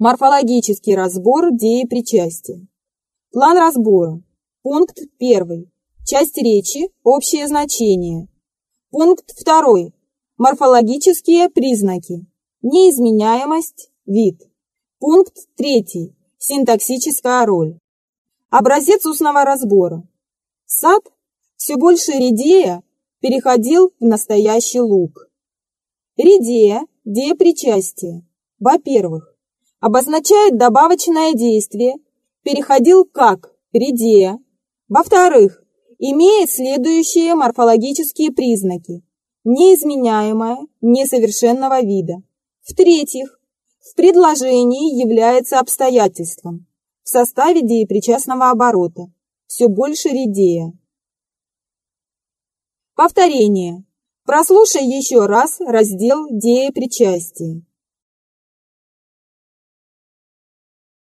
Морфологический разбор деепричастия. План разбора. Пункт 1. Часть речи. Общее значение. Пункт 2. Морфологические признаки. Неизменяемость. Вид. Пункт 3. Синтаксическая роль. Образец устного разбора. Сад, все больше редея, переходил в настоящий луг. Редея, деепричастие. Во-первых, обозначает добавочное действие, переходил как редея. Во-вторых, имеет следующие морфологические признаки. Неизменяемое, несовершенного вида. В-третьих, в предложении является обстоятельством в составе деепричастного оборота, все больше редея. Повторение. Прослушай еще раз раздел деепричастия.